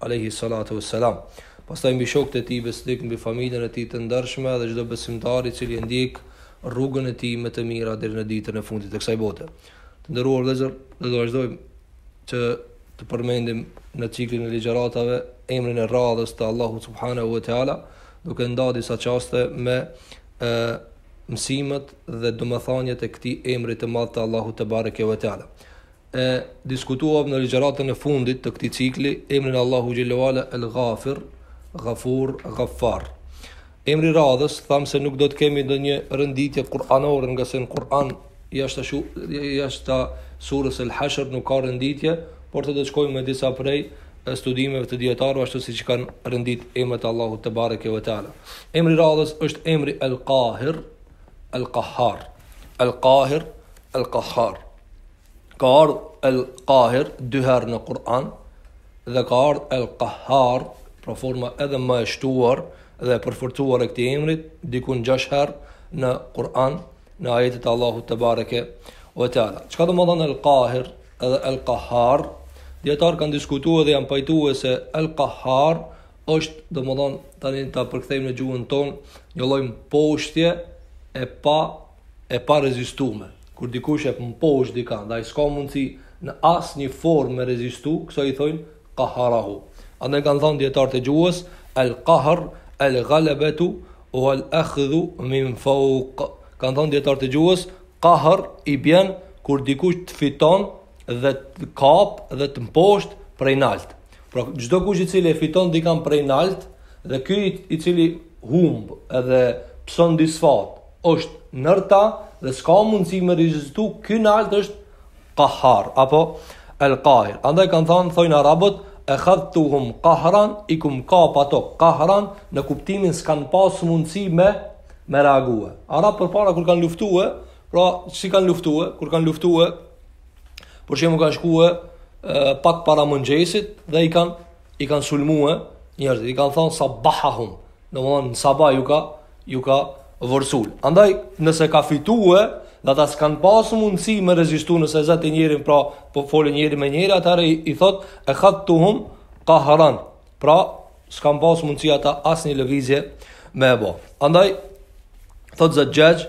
Alejhi salatu ves selam. Pastaj mbi shokët e tij besnikë, mbi familjen e tij të ndershme dhe çdo besimtar i cili e ndjek rrugën e tij me të mira deri në ditën e fundit të kësaj bote. Të nderuar vëllezër, do të vazhdojmë që të përmendim në ciklin e ligjëratave emrin e radhës të Allahut subhanahu wa taala, duke nda disa çaste me ë, mësimet dhe domethëniet e këtij emri të madh të Allahut te bareke ve teala. E diskutuam në ligjëratën e fundit të këtij cikli emrin e Allahu xhelalu ala El Ghafir, Ghafur, Ghaffar. Emri i radhës, thamë se nuk do të kemi ndonjë renditje kuranore ngase në Kur'an jashtë shu jashtë surës El Hashr nuk ka renditje, por të do të shkojmë me disa prej studimeve të dijetarëve ashtu siç kanë rendit emrat e Allahut te bareke ve teala. Emri i radhës është emri El Qahir, El Qahhar. El Qahir, El Qahhar. Ka ardh El Kahir dy herë në Kur'an dhe ka ardh El Kahar pra forma edhe më e shtuar dhe e përforcuar e këtij emri diku në 6 herë në Kur'an në ajetet e Allahut te bareke ve teala. Çka domethon El Kahir edhe El Kahar? Dijetarët kanë diskutu dhe janë pajtue se El Kahar është domethon tani ta përkthejmë në gjuhën tonë një lloj mposhtje e pa e parezistueshme, kur dikush e mposht dikan dhe s'ka mundësi në asnjë formë me rezistu, kësaj i thojnë qaharahu. Andaj kanë thënë dijetarët e gjuhës, el qahr el ghalabatu wal akhdhu min fawq. Kanë thënë dijetarët e gjuhës, qahr i bjen kur dikush të fiton dhe të kap dhe të mposht prej nalt. Pra çdo kush i cili e fiton dikan prej nalt dhe ky i cili humb edhe pson disfat, është nër ta dhe s'ka mundësi me rezistu, ky nalt është kahhar, apo el kahir. Andaj kanë thanë, thojnë arabët, ekhadhtuhum kahran, i kum kap ato kahran, në kuptimin s'kanë pas mundësi me, me reague. Arabët përpara kur kanë luftue, pra si kanë luftue, kur kanë luftue, për shembull kanë shkue, pak para mëngjesit dhe i kanë i kanë sulmue njerëzit, i kanë thonë sa bahahum, Domethon n'sabah ju ka ju ka vorsul. Andaj nëse ka fitue, dhe ata s'kan pas mundësi me rezistu nëse zet njërin, pra po fol njeri me njeri, atëherë i, i thot ekhadhtuhum kahran. Pra s'kan pas mundësi ata asnjë lëvizje me e bo. Andaj thot Zexhaxh,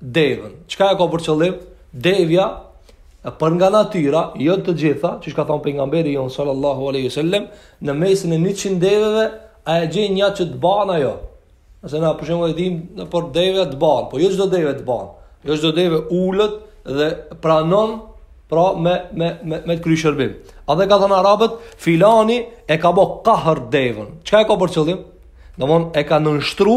devën. Çka e ka për qëllim? Devja për nga natyra, jo të gjitha, qysh ka thanë pejgamberi jonë sallallahu aleyhi sallem, në mesin e 100 deveve, a e gjen një që të ban ajo. Nëse na për shembull e dim, po devja të ban, po jo çdo deve të ban, jo çdo deve ulet dhe pranon, pra me, me, me, me të kry shërbim. Edhe kanë thanë arabët, filani e ka bo kahër devën. Çka e ka për qëllim? Domethonë, e ka nënshtru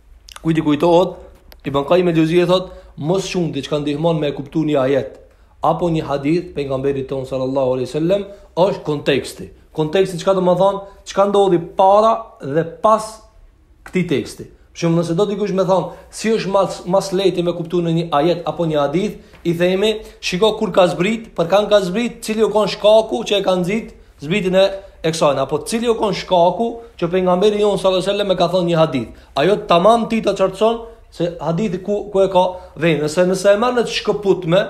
Kujt i kujtohet? Ibn Qayyim el-Xheuzije thot, më së shumti çka ndihmon me kuptu një ajet apo një hadith të pejgamberit tonë sallallahu alaihi wasallam është konteksti. Konteksti çka do të thonë? Çka ndodhi para dhe pas këtij teksti? Për shembull nëse do dikush me thonë, si është ma s', ma s'lehti me kuptu një ajet apo një hadith, i themi, shiko kur ka zbrit, për kanë ka zbrit, cili u konë shkaku që e ka nxit, Zbritjen e kësajna, apo cili u kon shkaku që pejgamberi jon sallallahu alaihi wasallam e ka thënë një hadith. Ajo tamam ti ta çartëson se hadithi ku ku e ka vendin, se nëse e merr në të shkëputne,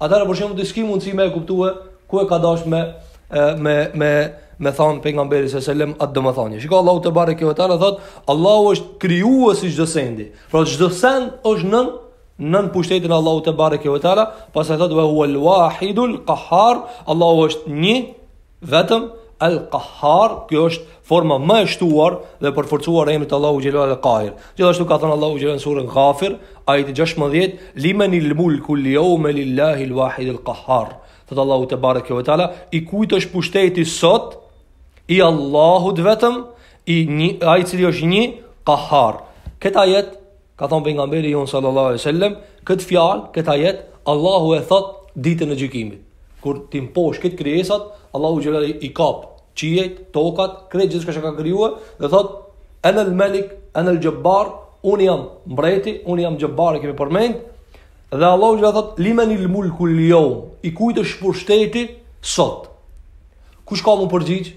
atëherë për shembull ti s'ki mundësi me e kuptue ku e ka dasht me me me me thon pejgamberi sallallahu alaihi wasallam atë domethënie. Shiko Allahu te bareke ve teala thot, Allahu është krijuesi i çdo sendi. Pra çdo send është nën nën pushtetin e Allahut te bareke ve teala, pastaj thotë wa huwa al-wahidul qahhar, Allahu është një vetëm al-qahhar, kjo është forma më e shtuar dhe përforcuar e emrit Allahu xhelal al-qahir. Gjithashtu ka thënë Allahu xhelal në surën Ghafir, ajeti 16, liman al-mulku al-yawma lillahi al-wahid al-qahhar. Thotë Allahu te bareke ve teala, i kujt është pushteti sot? I Allahut vetëm, i një, ai i cili është një qahhar. Këtë ajet Ka thënë pejgamberi jon sallallahu alaihi wasallam, këtë fjalë, këtë ajet, Allahu e thot ditën e gjykimit. Kur t'i mposht krejt krijesat, Allahu xhelal i kap qiejt, tokat, krejt gjithçka që ka krijuar dhe thot Ana al-Malik, ana al-Jabbar, unë jam mbreti, unë jam Jabbar e kemi përmend. Dhe Allahu xhelal thot liman al-mulku al-yawm, i kujt është pushteti sot? Kush ka m'u përgjigj?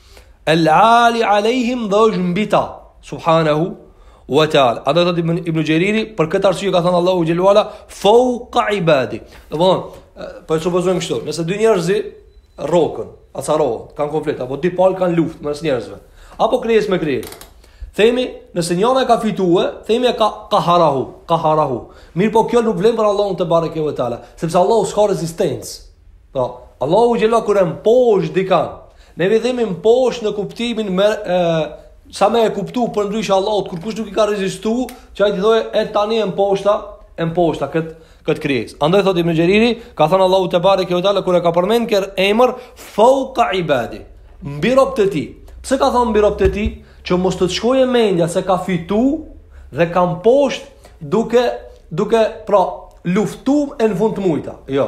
El ali alejhim dhe është mbi ta. Subhanehu wa ta'ala. Ato thotë Ibn Xheriri, për këtë arsye ka thënë Allahu xhele ue ala, fauqa ibadi. Domethonë, po e supozojmë kështu, nëse dy njerëz rroken, acarohen, kanë konflikt, apo dy palë kanë luftë mes njerëzve, apo krijesë me krijesë, themi, nëse njëra ka fitue, themi e ka kaharahu, kaharahu. Mirëpo kjo nuk vlen për Allahun te bareke ve teala, sepse Allahu s'ka rezistencë. Pra, Allahu xhele kur e mposht dikan, ne po i themi mposht në kuptimin me, e, sa me e kuptu përndryshe Allahut kurkush nuk i ka rezistu, që ai të thojë e tani e mposhta, e mposhta këtë këtë krijesë. Andaj thotë Ibn Xheriri, ka thënë Allahu tebareke ve teala, kur e ka përmend kët emër, fauka ibadi, mbi robt e tij. Pse ka thënë mbi robt e tij? Që mos të të shkojë mendja se ka fitu dhe ka mposht duke, duke pra, luftu e në fund të mujta. Jo,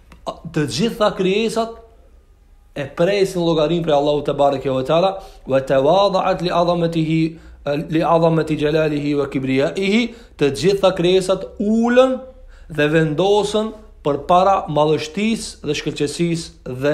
të gjitha krijesat e presin llogarinë prej Allahu tebareke ve teala ve tawadaat li azamatihi li azamati jalalihi ve kibriyaihi të gjitha krijesat ulen dhe vendosen përpara madhështisë dhe shkëlqesisë dhe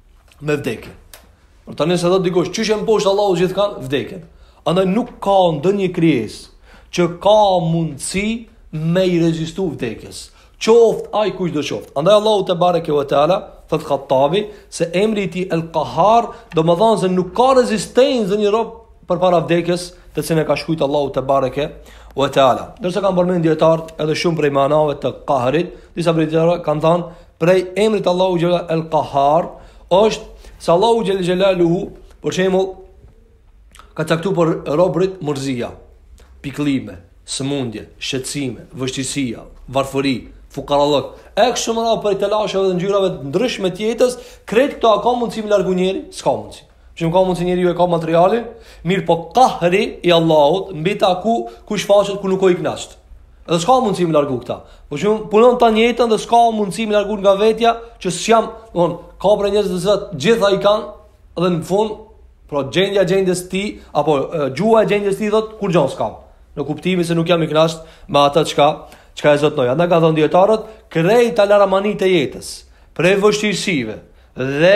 me vdekje. Por tani se do dikush, qysh e mposht Allahu gjithkanë vdekjen. Andaj nuk ka ndonjë krijesë që ka mundësi me i rezistu vdekjes. Qoftë ai kushdo qoftë. Andaj Allahu tebareke ve teala thotë Hattabi se emri i tij El Kahhar domethënë se nuk ka rezistencë ndonjë rob përpara vdekjes, të cilën e ka shkruajtur Allahu tebareke ve teala. Ndërsa kanë përmendur dijetarët edhe shumë prej manave të kahrit, disa prej dijetarëve kanë thënë Prej emrit Allahut xhele El Kahhar është se Allahu xhele xhelaluhu për shembull ka caktu për robrit mërzia, pikllime, sëmundje, shqetësime, vështirësia, varfëri, fukarallëk, e kështu me radhë prej telasheve dhe ngjyrave të ndryshme të jetës, krejt këto a ka mundësi me i largu njeri? S'ka mundësi. Që nuk ka mundësi njeriu e ka materialin, mirëpo kahri i Allahut mbi ta ku, ku shfaqet, kur nuk o i kënaqt. Edhe s'ka mundësi me e largu këta. Po që punon të njëjtën dhe s'ka mundësi me e largu nga vetja që s'jam, domethënë, ka prej njerëzve të cilët gjitha i kanë dhe në fund pra gjendja gjendjes tij apo gjuha e gjendjes tij thotë kurgjo s'kam. Në kuptimin se nuk jam i kënaqt me atë çka çka e zotnoj. Andaj kanë thënë dijetarët, krejt laramanitë e jetës, prej vështirësive dhe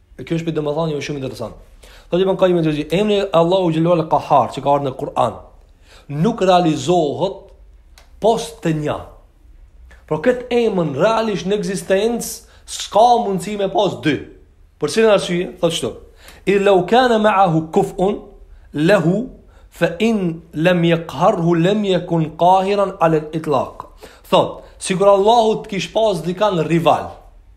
Kjo është pra domethënie shumë interesante. Thotë Ibn Kajjimi, emri i Allahut xhele ve ala Kahhar që ka ardhur në Kur'an nuk realizohet pos te një. Pra këtë emër realisht në ekzistencë s'ka mundësi me pas dy. Për cilën arsye? Thotë kështu. Idh law kana ma'ahu kuf'un lahu fa in lam yaqharhu lam yakun qahiran ala al-itlaq. Thotë, sikur Allahu të kish pas dikan rival,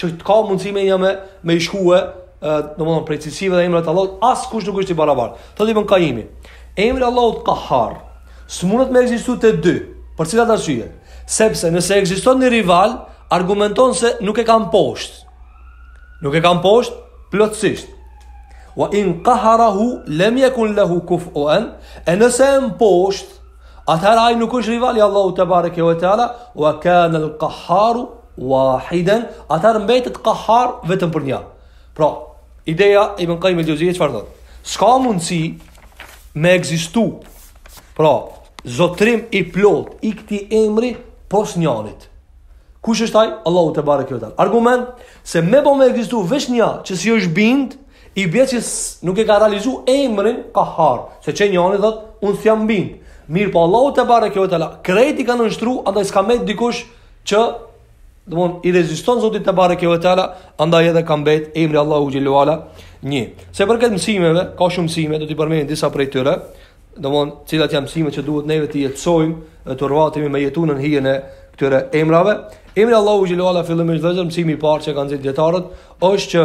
që ka mundësi me i ngja, me i shkue, domethënë prej cilësive dhe emrat Allahut askush nuk është i barabar. Thotë Ibn Kajjimi. Emri Allahut Kahhar s'mundet me ekzistu te dy, për cilat arsye? Sepse nëse ekziston një rival, argumenton se nuk e ka mposht. Nuk e ka mposht plotësisht. Wa in qaharahu lam yakun lahu kufuan, e nëse e mposht, Atëherë ai nuk është rival i Allahut te bareke ve teala, wa kana al-qahhar wahidan, atëherë mbetet qahhar vetëm për një. Pra, ideja e Ibn Qayyim el-Xheuzijes çfarë thotë? S'ka mundësi me ekzistu. Pra, zotrim i plot i këtij emri pos njonit. Kush është ai? Allahu te bareke ve teala. Argument se me bo me ekzistu veç një që s'i është bind, I bie që nuk e ka realizu emrin kahar, se qe njani thot, unë s'jam bind. Mirëpo Allahu te bareke ve teala, krejt i ka nënshtru, andaj s'ka me dikush që Domthon i reziston Zotit te bareke ve teala, andaj edhe ka mbet emri Allahu xhelalu ala 1. Sa i përket mësimeve, ka shumë mësime, do t'i përmend disa prej tyre. Domthon, cilat janë mësimet që duhet neve t'i jetësojmë dhe të orvatemi me jetu nën hijen e këtyre emrave. Emri Allahu xhelalu ala fillimisht dhe mësimi i parë që kanë dhënë dietarët është që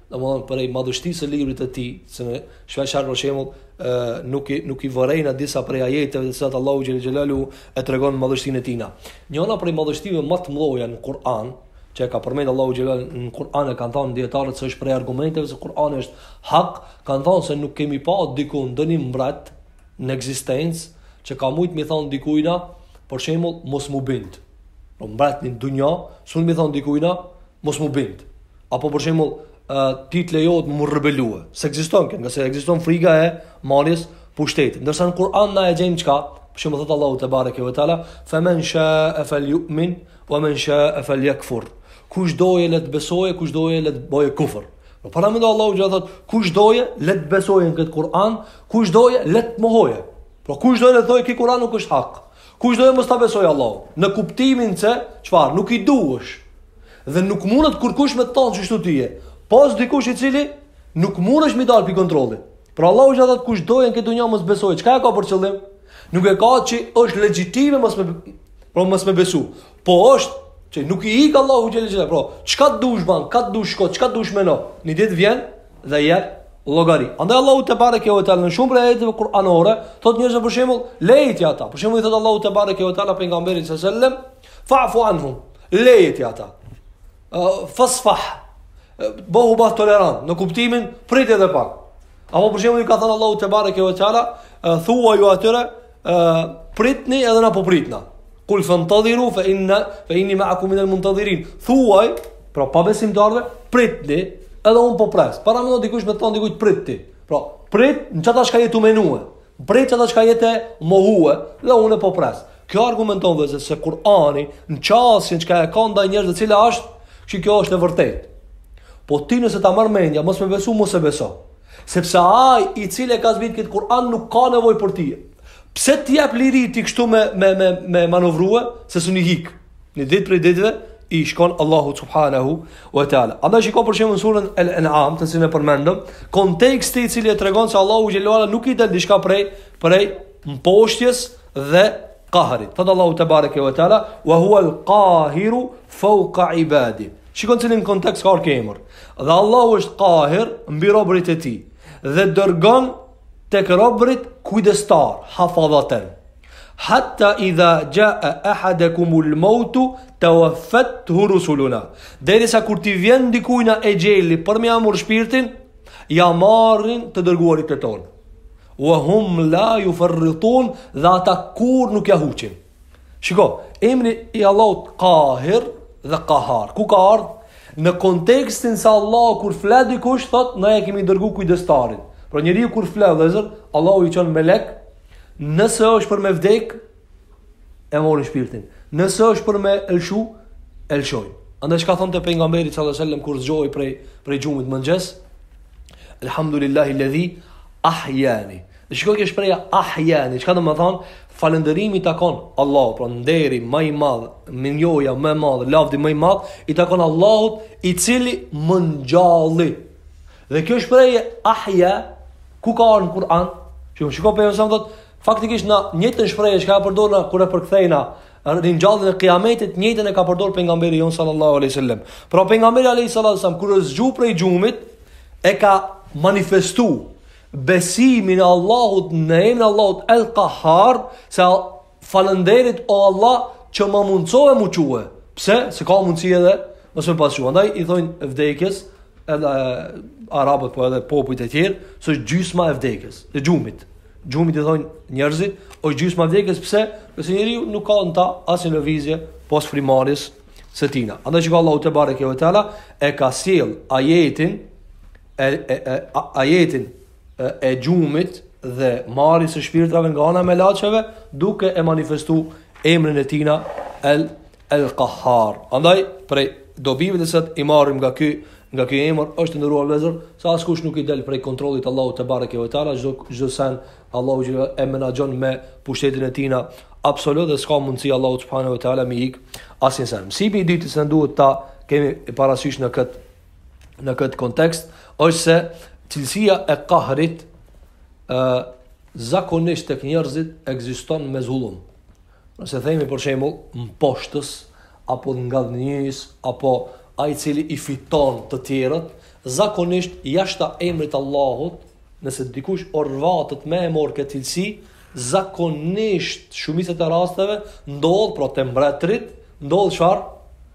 domethënë prej madhështisë së librit të tij, se na shpeshherë për shembull nuk i nuk i vërejna disa prej ajeteve të cilat Allahu xhel xhelalu e tregon madhështinë e tina. Njëra prej madhështive më të mëdha në Kur'an, që e ka përmend Allahu xhelal në Kur'an e kanë thënë dietarët se është prej argumenteve se Kur'ani është hak, kanë thënë se nuk kemi pa diku ndonjë mbret në ekzistencë që ka mujt mi thon dikujna, për shembull, mos mu bind. Po mbret në dunjë, s'un i thon dikujna, mos mu bind. Apo për shembull, ti të lejohet m'u rebelue. Se ekziston gjithmonë se ekziston frika e marrjes pushtetit. Ndërsa në Kur'an na e gjejmë çka? Për shembull thot Allahu te bareke ve teala, "Fa men sha afal yu'min wa men sha afal yakfur." Kush doje le të besojë, kush doje le të bëjë kufër. Paramendo Allahu xhel thot, "Kush doje le të besojë në këtë Kur'an, kush doje le të mohojë." Pra kush doje le të thojë ky Kur'an nuk është hak. Kush doje mos ta besojë Allahun. Në kuptimin se çfarë, nuk i duhesh. Dhe nuk mundet kurkush me të thonë kështu tyje. Pos dikush i cili nuk mundesh mi dalë prej kontrollit. Pra Allahu xhel thotë kush doje në këtë dunja mos besoj. Çka e ka për qëllim? Nuk e ka që është legjitime mos me, pra mos me besu. Po është që nuk i ikë Allahut xhel xhel. Pra, çka të dush banë, ka të dush shko, çka të dush meno. Një ditë vjen dhe jep llogari. Andaj Allahu te bareke ve teala në shumë prej ajeteve kuranore, thot njerëzve për shembull, leji ti ata. Për shembull i thot Allahu te bareke ve teala pejgamberit sallallahu alajhi wasallam, Fa'fu anhum, leji ti ata. Fasfah, bëhu bëhë tolerant, në kuptimin, prit edhe pak. Apo për shembull i ka thënë Allahu te bareke ve teala, thuaju atyre, pritni edhe na po pritna. Kul fantadhiru fa inna fa inni ma'akum min al-muntadhirin. Thuaj, pra pabesimtarëve, pritni, edhe un po pres. Paramendo dikush me thon dikujt prit ti. Pra, prit, ndreq çka je tu menue? Pret ça, ta çka jete mohue dhe unë po pres. Kjo argumenton vllezër se Kur'ani në qasjen çka e ka ndaj njerëzve cila asht, që kjo është e vërtetë. Po ti nëse ta marr mendja, mos më besu, mos e beso. Sepse ai i cili e ka zbrit këtë Kur'an nuk ka nevojë për ti. Pse të jap liri ti kështu me me me me manovrua se s'un i hik? Në ditë prej ditëve i shkon Allahu subhanahu wa taala. Andaj shikoj për shembull surën Al-An'am, të cilën e përmendëm, konteksti i cili e tregon se Allahu xhelalu nuk i del diçka prej prej mposhtjes dhe qahrit. Thotë Allahu tebareke wa taala, wa huwa al-qahiru fawqa ibadi. Shiko n'cilin kontekst ka ardh ky emër. Dhe Allahu është qahir mbi robërit e tij dhe dërgon tek robërit kujdestar, hafadhaten. Hatta idha jaa ahadakum al-maut tawaffathu rusuluna. Derisa kur t'i vjen dikujna exheli për me ia marr shpirtin, ia marrin të dërguarit e tonë. Wa hum la yufarritun, dhe ata kurrë nuk ia huqin. Shiko, emri i Allahut Qahir dhe Qahar. Ku ka ardh? Në kontekstin se Allahu kur fle dikush thotë na e kemi dërgu kujdestarin. Pra njeriu kur fle vllezër, Allahu i çon melek Nëse është për me vdek, e morin shpirtin. Nëse është për me e lshu, e lshojn. Andaj çka thonte pejgamberi sallallahu alejhi ve sellem kur zgjohej prej, prej gjumit mëngjes, Elhamdulillahi lledhi, ahjani. Dhe shiko kjo shprehja ahjani, çka domethanë, falënderimi i takon Allahut, pra nderi më i madh, mirënjohja më e madhe, lavdi më i madh, i takon Allahut i cili më ngjalli. Dhe kjo shprehje ahya ku ka ardh në Kur'an? Që me shiku pejgamberi thot, faktikisht na njëjtën shprehje që e përdorna kur e përkthejna ringjalljen e kiametit, njëjtën e ka përdor pejgamberi jon sallallahu alaihi wasallam. Pra pejgamberi alaihi salatu wasalam kur është zgju prej gjumit e ka manifestu besimin e Allahut në emrin e Allahut El Qahar, se Falënderit o Allah që më mundësove m'u çue. Pse? Se ka mundësi edhe mos me pas çu. Andaj i thojnë vdekjes, edhe arabët po edhe popujt e tjerë, se është gjysma e vdekjes, e gjumit. Gjumit i thojnë njerëzit, osht gjysma e vdekjes, pse? Se njeriu nuk ka në ta asnjë lëvizje pos frymëmarrjes së tina. Andaj çka, Allahu tebareke ve teala, e ka sjell ajetin, e, e, e, ajetin, e gjumit dhe marrjes së shpirtrave nga ana e melaqeve duke e manifestu emrin e tina el el qahar andaj prej dobive që sot i marrim nga ky nga ky emër është, të nderuar vllezër se askush nuk i del prej kontrollit të Allahut tebareke ve teala çdo çdo sen Allahu që e menaxhon me pushtetin e tina absolut dhe s'ka mundësi Allahut subhanahu ve teala me i ik asnjë sen mësimi i dytë se duhet ta kemi parasysh në këtë në këtë kontekst është se cilësia e kahrit ë zakonisht tek njerëzit ekziston me zullum. Nëse themi për shembull mposhtës apo ngadhnjës apo ai i cili i fiton të tjerët, zakonisht jashta emrit Allahut, nëse dikush orvatet me e mor këtë cilësi, zakonisht shumicet e rasteve ndodh pro të mbretërit, ndodh çfarë?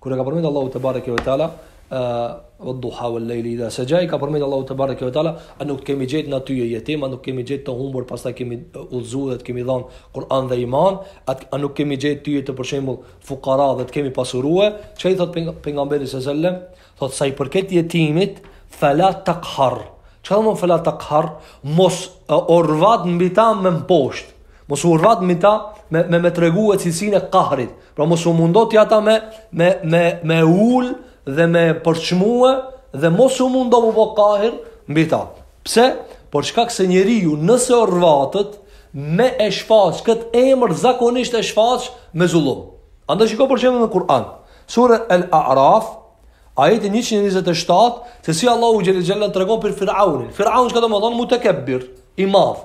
Kur e ka përmendur Allahu tebareke ve teala, ved-duha wal layl idha saja, ka përmendur Allahu tebareke ve teala, a nuk të kemi gjetë na ty jetim, a nuk të kemi gjetë të humbur, pastaj të kemi udhëzu dhe të kemi dhanë Kur'an dhe iman, a nuk kemi gjetë ty të për shembull fukara dhe të kemi pasurue, çka i thot pejgamberit sallallahu alajhi wasallam, thot sa i përket jetimit, fala taqhar. Çka do me thonë fala taqhar? Mos orvat mbi ta me mposht. Mos u orvat mbi ta me me, me tregue cilësinë e kahrit. Pra mos u mundo ti ata me me me me i ul dhe me përçmue dhe mos u mundo me u bo kahir mbi ta. Pse? Për shkak se njeriu nëse orvatet me e shfaq kët emër zakonisht e shfaq me zullum. Andaj shiko për shembull në Kur'an, sura Al-A'raf, ajeti 127, se si Allahu xhelel xhelal tregon për Firaunin. Firaun çka do me thonë mutakabbir, i madh.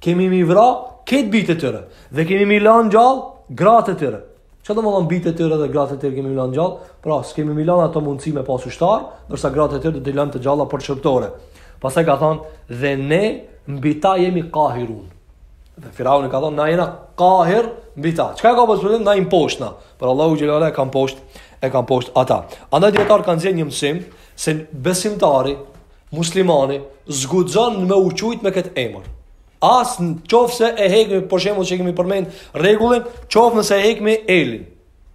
Kemi me i vra këta bijtë e tyre. Dhe kemi me i lanë gjallë gratë e tyre. Çka do me thonë bijtë e tyre dhe gratë e tyre kemi me i lanë gjallë? Pra, s'kemi me i lanë ata mundësi me pas ushtarë, ndërsa gratë e tyre do t'i lamë të gjalla për shërbëtore. Pastaj ka thonë, dhe ne mbi ta jemi kahirun. Dhe Firaun ka thonë, na jena kahir mbi ta. Çka ka pasë për qëllim? Na i mposhtim na. Por Allahu xhelle ve ala e ka mposht, e ka mposht ata. Andaj dijetarët kanë nxjerrë një mësim, se besimtari, Muslimani s'guxon me u qujt me këtë emër. As në qofë se e hekim, për shembull që kemi përmend rregullin, qoftë nëse e hekim elin.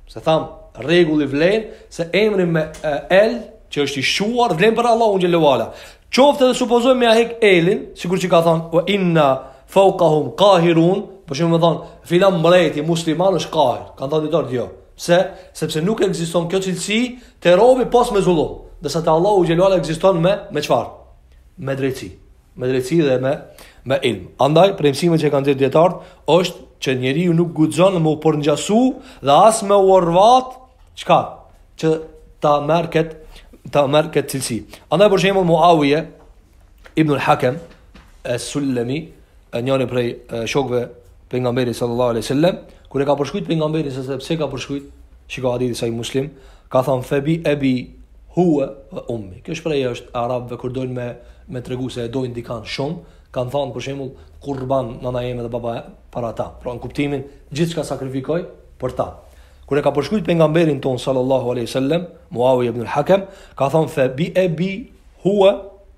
Se thamë, rregulli vlen, se emri me el, që është i shquar, vlen për Allahun xhelle ve ala. Qoftë edhe supozojmë me ia hek elin, sikur që ka thanë, wa inna faukahum kahirun, për shembull me thanë, filan mbreti, musliman është kahir, kanë thanë dijetarët, jo. Pse, sepse nuk ekziston kjo cilësi, Te robi pos me zullum, ndërsa te Allahu xhelle ve ala ekziston me me çfarë? Me drejtësi. Me drejtësi dhe me me ilm. Andaj prej mësimeve që kanë dhënë dijetarët është që njeriu nuk guxon me u përngjasu dhe as me u orvat çka që ta merr kët ta merr kët cilësi. Andaj për shembull Muawiya ibn al-Hakim as-Sulami njëri prej shokëve të pejgamberit sallallahu alaihi wasallam kur e ka përshkru pejgamberin se pse ka përshkruajt shiko hadithi Sahih Muslim ka thon febi ebi huwa wa ummi kjo shprehje është e arabëve kur doin me me tregu se e doin dikan shumë kan thon për shembull kurban nana jeme dhe baba para ta pra në kuptimin gjithçka sakrifikoj për ta kur e ka përshkru pejgamberin ton sallallahu alaihi wasallam muawiya ibn al-hakam ka thon febi ebi huwa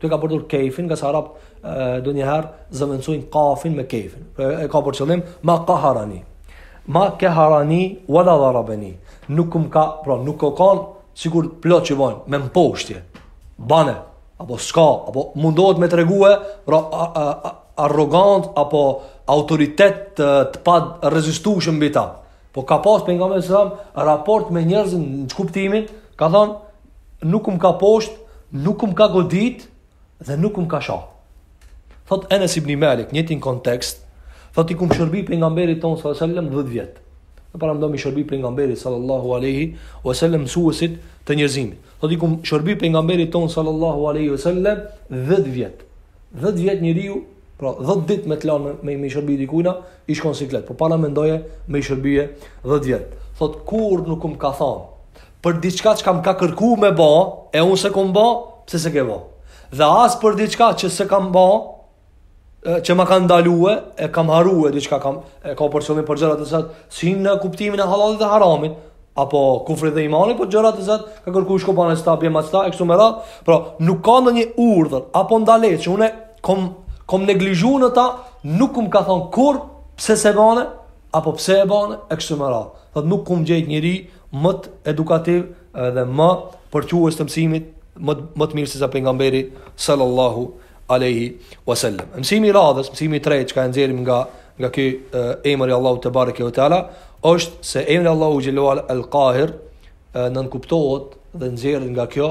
Të ka përdor kefin, ngase arabët ndonjëherë e zëvendësojnë kafin me kefin. Pra, e ka për qëllim, ma kaharani. Ma keharani, wala darabeni. Nuk më ka, pra, nuk ka kanë, sikur plot që bojnë, me më poshtnu. Pra, apo s'ka, apo mundohet me tregu, pra, a, a, a, arrogancë, apo autoritet të, të parezistueshëm mbi ta. Po ka pas pejgamberi alejhi selam, raport me njerëzit në kuptimin, ka thonë, nuk më ka poshtnu, nuk më ka godit dhe nuk më ka sha. Thot Enes ibn Malik, në njëjtin kontekst, thot i kum shërby pejgamberit tonë sallallahu alaihi wasallam 10 vjet. Paramendo me i shërby pejgamberit sallallahu alaihi wasallam mësuesit të njerëzimit. Thot i kum shërby pejgamberit tonë sallallahu alaihi wasallam 10 vjet. 10 vjet njeriu Pra, 10 dit me të lanë me, me i shërby dikujna, i shkon siklet. Po paramendoje me i shërby 10 vjet. Thot, kurrë nuk më ka thanë, për diçka çka më ka kërkuar me bë, e unë s'e kam bë, pse s'e ke bë? Dhe as për diçka që s'e kam bë, që ma ka ndaluar, e kam harruar diçka kam, e ka për qëllim për gjëra të zakonshme, s'i në kuptimin e halalit dhe haramit, apo kufrit dhe imanit, po gjëra të zakonshme, ka kërkuar shko bane këtë, bjerma këtë, e kështu me radh, pra nuk ka ndonjë urdhër apo ndalesë që unë kom kom neglizhuar në ta, nuk më ka thon kurrë pse s'e bane, Apo pse e bane, e kështu me radhë. Thotë nuk kum gjetë njeri më edukativ dhe më përçues të mësimit, më, më të mirë se sa pejgamberi sallallahu aleyhi wasallam. Mësimi i radhës, mësimi i tretë çka e nxjerrim nga, nga ky emër i Allahut tebareke ue teala, është se emri i Allahut xhel-le ue ala el-Kahir, nënkuptohet dhe nxirret nga kjo,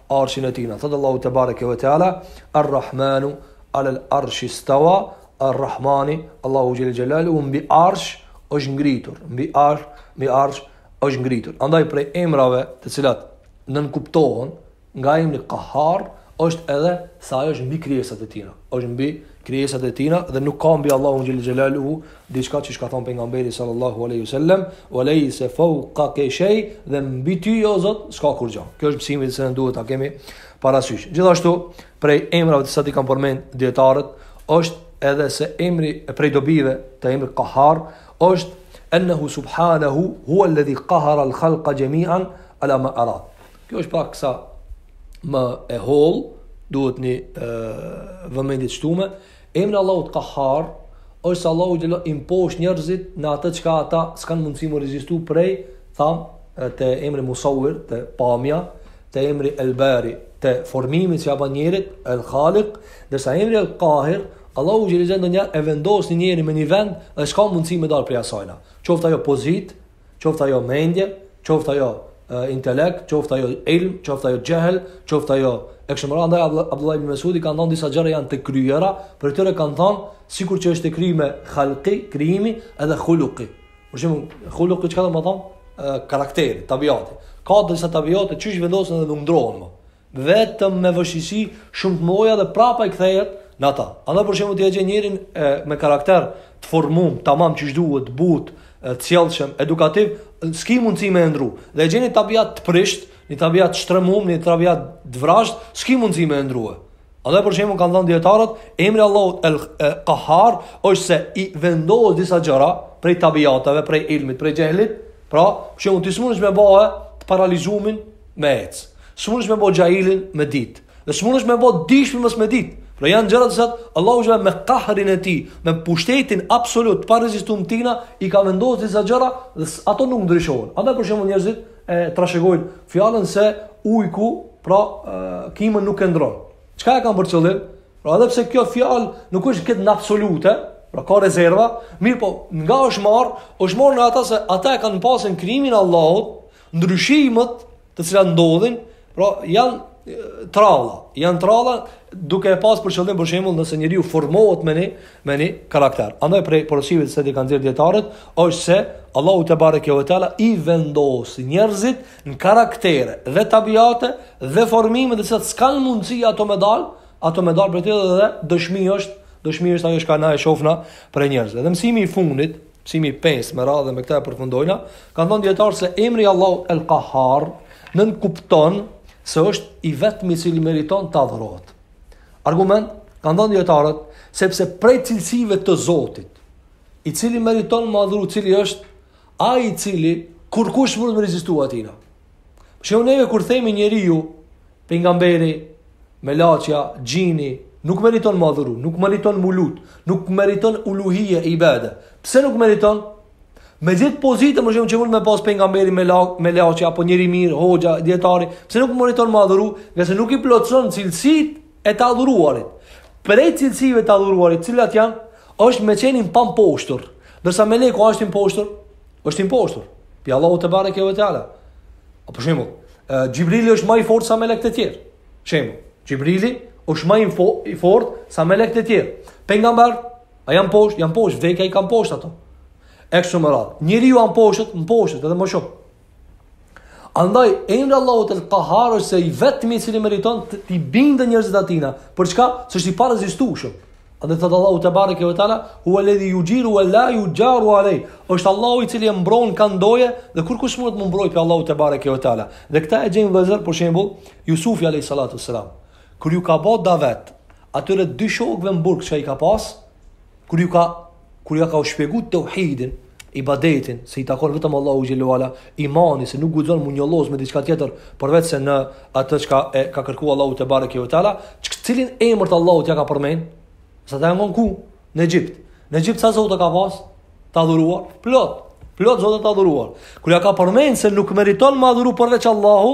Arshin e tina. Thotë Allahu tebareke ve teala, Ar-Rahmanu, alel arshi stawa, Ar-Rahmani, Allahu xhele xhelaluhu, mbi arsh është ngritur, mbi arsh, mbi arsh është ngritur. Andaj prej emrave të cilat nënkuptohen, nga emri kahar, është edhe se ai është mbi krijesat e tina. është mbi krijesat e tina dhe nuk ka mbi Allahun xhele xhelaluhu, diçka siç ka thonë pejgamberi sallallahu aleyhi sallem, ve lejse faukake shej dhe mbi ty o Zot, s'ka kurgjo. Kjo është mësimi se ne duhet ta kemi parasysh. Gjithashtu, prej emrave të cilat i kanë përmend dijetarët, është edhe se emri e prej dobive të emrit kahar, është ennehu subhanahu hua ledhi kahara al khalqa xhemian ala ma arad. Kjo është paksa më e hollë, duhet një vëmendje e shtume, Emri Allahut Kahhar është se Allahu xhela i mposht njerëzit në atë çka ata s'kanë mundësi mu rezistu prej, tham, te emri Musawwir, te pamja, te emri El Bari, te formimi që ja ban njerit, El Khaliq, ndërsa emri El Qahir, Allahu xhela xhela ndonjëherë e vendos një njeri me një vend dhe s'ka mundësi me dalë prej asajna. Qoftë ajo pozitë, Qoftë ajo mendje, qoftë ajo intelekt, qoftë ajo ilm, qoftë ajo xhehel, qoftë ajo e kështu me radhë, andaj Abdullah ibn Mesudi kanë thënë disa gjëra janë të kryera, prej tyre kanë thënë sikur që është e kryme khalqi, krijimi edhe khuluqi. Për shembull, khuluqi çka do me thanë? karakteri, tabiati. Ka disa tabiate që vendosen dhe nuk ndrohen më. Vetëm me vështirësi shumë të mdhaja dhe prap ai kthehet në ata. Andaj për shembull ti e gjen njerin e, me karakter të formuar, tamam qysh duhet, të butë, të sjellshëm, edukativ, s'ki mundësi me e ndru. Dhe e gjen një tabiat të prisht, një tabiat të shtremum, një tabiat të vrazhd, s'ki mundësi me e ndru. Andaj për shembull kanë thënë dietarët, emri Allahut El Qahar është se i vendos disa gjëra prej tabiatave, prej ilmit, prej xehlit, pra, për shembull ti s'mundesh me bo të paralizumin me ecë. S'munesh me bo xhahilin me dit. Dhe s'munesh me bo t'dishmin mos me dit. Pra janë gjërat se Allahu xhela me qahrin e tij, me pushtetin absolut pa rezistum tina, i ka vendosur disa gjëra dhe ato nuk ndryshohen. Andaj për shembull njerëzit e trashëgojnë fjalën se ujku, pra qimen nuk e ndron. Çka e kanë për qëllim? Pra edhe pse kjo fjalë nuk është këtë në absolute, pra ka rezerva, mirëpo, nga është marrë, është marrë nga ata se ata e kanë pa se n'krijimin e Allahut, ndryshimet të cilat ndodhin, pra janë të rralla, janë të rralla duke e pas për qëllim për shembull nëse njeriu formohet me një me një karakter. Andaj prej porosive që i kanë nxjerr dietarët, është se Allahu tebareke ve teala i vendos njerëzit në karaktere dhe tabiate dhe formime të cilat s'kan mundësi ato me dal, ato me dal prej të dhe dëshmi është dëshmi është ajo çka na e shofna prej njerëzve. Dhe mësimi i fundit, Mësimi i pestë me radhë dhe me këtë e përfundojna, kanë thënë dietarët se emri i Allahut El Qahar nënkupton se është i vetmi i cili meriton të adhurohet. Argument kanë dhënë dietarët sepse prej cilësive të Zotit, i cili meriton m'u adhuru, cili është ai i cili kurkush s'mundet me rezistu atina. Për shembull neve kur themi njeriu pejgamberi melaqja, xhini, nuk meriton m'u adhuru, nuk meriton m'u lut, nuk meriton uluhije, ibade. Pse nuk meriton? Me gjithë pozitën, më shumë që mund me pas pejgamberi mela, melaqja, apo njeri i mirë, hoxha, djetari, pse nuk meriton m'u adhuru, ngase nuk i plotëson cilësitë e të adhuruarit. Prej cilësive të adhuruarit, cilat janë, është me qenë i pamposhtur, ndërsa meleku asht i mposhtur, Është i mposhtur. Pi Allahut tebareke ve teala. A për shembull, Xhibrili është ma i fortë se melekët e tjerë. Shembull, Xhibrili është ma i fortë se melekët e tjerë. Pejgamber, a janë mposht, janë mposht, vdekja i ka mposht ata. E kështu me radhë. Njeriu a mposhtet, mposhtet edhe ma shumë. Andaj emri i Allahut El Qahar është se i vetmi i cili meriton t'i binden njerëzit atina. Për çka? Se është i parezistueshëm. Andaj thot Allahu tebareke ve teala, "Huwa alladhi yujiru wa la yujaru alay." Është Allahu i cili e mbron kan doje dhe kurkush s'mundet me u mbrojt pi Allahut tebareke ve teala. Dhe këta e gjejmë vllezër për shembull Yusufi alayhi salatu selam. Kur ju ka bë davet, atyre dy shokëve në burg çka i ka pas? Kur ju ka kur ja ka shpjegu teuhidin, ibadetin, se i takon vetëm Allahu xhele ve ala, imani, se nuk guxon m'u njollos me diçka tjetër, përveç se në atë që ka, e, ka kërku Allahu tebareke ve teala, që cilin emër të Allahut ja ka përmen, se ata janë ku, në Egjipt, në Egjipt sa zota ka pas të adhuruar, plot, plot zota të adhuruar, kur ja ka përmen se nuk meriton m'u adhuru përveç Allahu,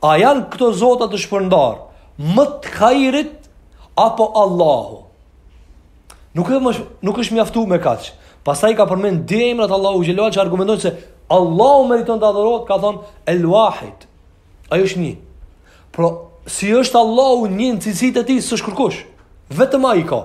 A janë këto zota të shpërndarë më të hajrit apo Allahu? Nuk është më nuk është mjaftu me kaq. Pastaj ka përmend dy emra të Allahut xhele ala që argumentojnë se Allahu meriton të adhurohet, ka thon El Wahid. Ai është një. Por si është Allahu një në cilësitë e tij, s'është kërkush. Vetëm ai ka.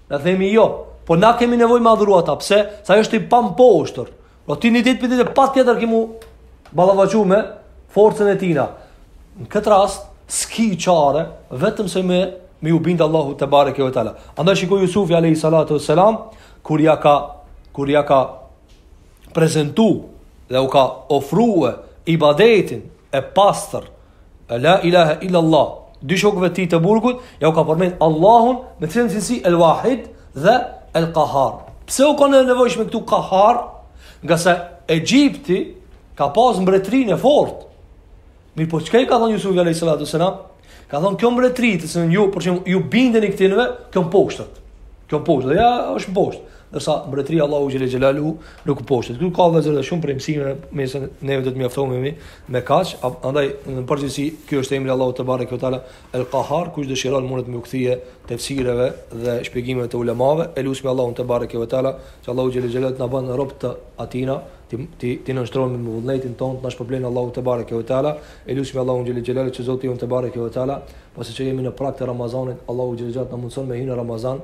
Ne themi jo, po na kemi nevojë me adhuru ata. Pse? Se është i pamposhtur. Po ti një ditë për ditë pa tjetër ki m'u ballafaqu me forcën e tina. Në këtë rast ski çare vetëm se me me ju bind Allahut tebareke ve teala. Andaj shiko Yusufi alayhi salatu wassalam kur ja ka kur ja ka prezantu dhe u ka ofrua ibadetin e pastër La ilaha illa Allah. Dy shokëve të tij të burgut, jau ka përmend Allahun me cilësi si El Wahid dhe El Qahar. Pse u kan e nevojshme këtu Qahar? Ngase Egjipti ka pas mbretërinë e fortë. Mirë, po çka i ka thënë Yusuf alayhis salatu selam? Ka thënë kjo mbretëri të cilën ju për shembull ju bindeni këtinve, kjo mposhtet. Kjo mposhtet, ja është mposht. Ndërsa mbretëria e Allahut xhel xelalu nuk mposhtet. Ky ka vllezër shumë mësime, megjithëse ne do të mjaftohemi Me kaq, andaj në përgjithësi ky është emri i Allahut tebareke ve teala El Qahar, kush dëshiron mundet me u kthye tefsireve dhe shpjegimeve të ulemave, e lutshmi Allahun tebareke ve teala që Allahu xhelel xhelalu të na bën robë të Atina, ti ti ti nënshtrohemi me vullnetin ton, të na shpërblen Allahu tebareke ve teala, e lutshmi Allahun xhelel xhelalu që Zoti jonë tebareke ve teala, pasi që jemi në prag të Ramazanit, Allahu xhelel xhelalu të na mundëson me hyrë në Ramazan,